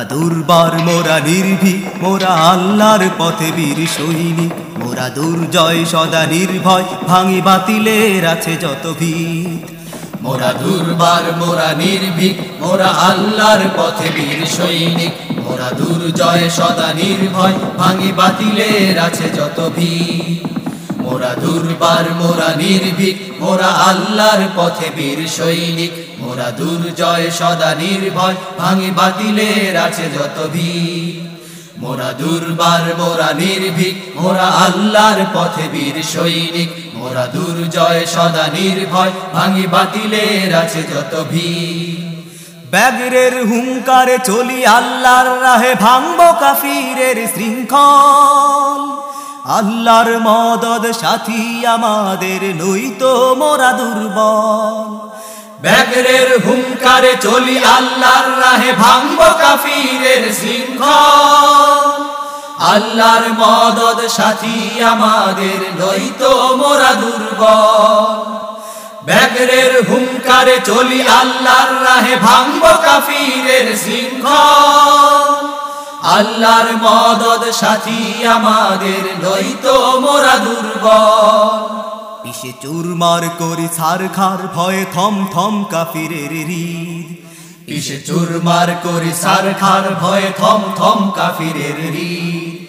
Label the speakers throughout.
Speaker 1: মোরা দুর্বার মোরা নির্ভীক মোরা আল্লাহর পথে বীর সৈনিক মোরা দুর্জয়, সদা নির্ভয়, ভাঙি বাতিলের আছে যত ভিত।
Speaker 2: মোরা দুর্বার, মোরা নির্ভীক মোরা আল্লাহর পথে বীর সৈনিক মোরা দুর্জয়, সদা নির্ভয়, ভাঙি বাতিলের আছে যত ভিড় মোরা দুর্বার, মোরা নির্ভীক মোরা আল্লাহর পথে বীর সৈনিক মোরা দুর্জয় সদা নির্ভয়, ভাঙি বাতিলের আছে যত ভিড়। মোরা দুর্বার, মোরা নির্ভীক, মোরা আল্লাহর পথে বীর সৈনিক। মোরা দুর্জয় সদা নির্ভয়, ভাঙি বাতিলের আছে যত ভিড়।
Speaker 1: ব্যাগরের হুঙ্কারে চলি আল্লাহর রাহে, ভাঙব কাফিরের শৃঙ্খল। আল্লাহর মদদ সাথী আমাদের নই তো মোরা দুর্বল।
Speaker 2: ব্যাগরের হুঙ্কারে চলি আল্লাহর রাহে ভাঙব কাফিরের শৃঙ্খল। আল্লাহর মদদ সাথী আমাদের নইতো মোরা দুর্বল। ব্যাগরের হুঙ্কারে চলি আল্লাহর রাহে ভাঙব কাফিরের শৃঙ্খল। আল্লাহর মদদ সাথী আমাদের নইতো মোরা দুর্বল।
Speaker 1: পিসে চুরমার করি সার খার ভয়ে থম থম কাফিরের হৃদ।
Speaker 2: পিসে চুরমার করি সার খার ভয়ে থম থম কাফিরের রিদ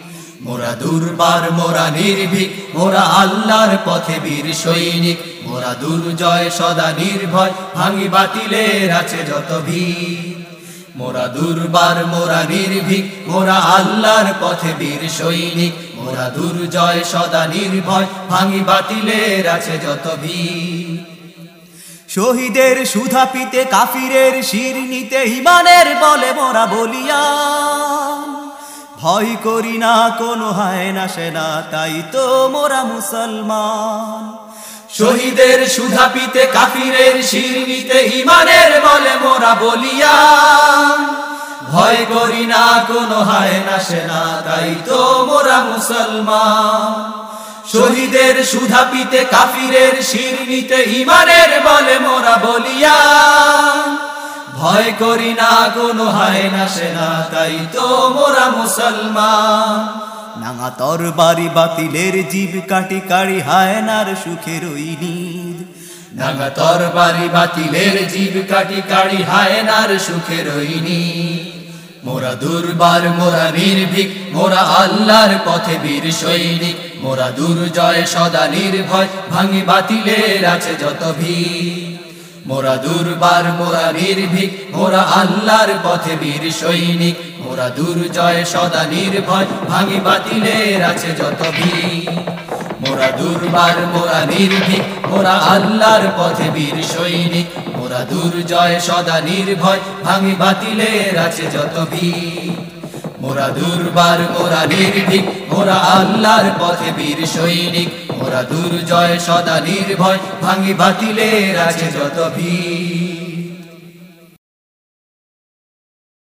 Speaker 2: মোরা দুর্বার, মোরা নির্ভীক, মোরা আল্লাহর পথে বীর সৈনিক। মোরা দুর্জয়, সদা নির্ভয়, ভাঙি বাতিলের আছে যত ভিড় মোরা দুর্বার, মোরা নির্ভীক, মোরা আল্লাহর পথে বীর সৈনিক। মোরা দুর্জয়, সদা নির্ভয়, ভাঙি বাতিলের আছে যত
Speaker 1: শহীদের সুধা পিতে কাফিরের শির নিতে ইমানের বলে মোরা বলিয়া ভয় করি না, কোনো হায় না সেনা, তাই তো মোরা মুসলমান।
Speaker 2: শহীদের সুধা পিতে কাফিরের শির নিতে ইমানের বলে মোরা বলিয়া ভয় করি না, কোনো হায় না সেনা তাই তো মোরা মুসলমান। শহীদের সুধা পিতে কাফিরের শির নিতে ইমানের বলে মোরা বলিয়া। ভয় করি না, কোনো হায় না সেনা তাই তো মোরা মুসলমান।
Speaker 1: নাঙা তর বাড়ি বাতিলের জীব কাটি কাড়ি হায়নার সুখের ওই
Speaker 2: নাগা তর বাড়ি বাতিলের জীব কাটি কাড়ি হায় হায়নার সুখের রইনি মোরা দুর্বার, মোরা নির্ভীক, মোরা আল্লাহর পথে বীর সৈনিক, মোরা দুর্জয় সদা নির্ভয়, ভাঙি বাতিলের আছে যত ভিড়। মোরা দুর্বার, মোরা নির্ভীক, মোরা আল্লাহর পথে বীর সৈনিক, মোরা দুর্জয় সদা নির্ভয়, ভাঙি বাতিলের আছে যত ভিড়। মোরা দুর্বার, মোরা নির্ভীক, মোরা আল্লাহর পথে বীর সৈনিক। মোরা দুর্জয়, সদা নির্ভয়, ভাঙি বাতিলের আছে যত ভিড় মোরা দুর্বার, মোরা নির্ভীক, মোরা আল্লাহর পথে বীর সৈনিক। মোরা দুর্জয়, সদা নির্ভয়, ভাঙি বাতিলের আছে যত ভিড়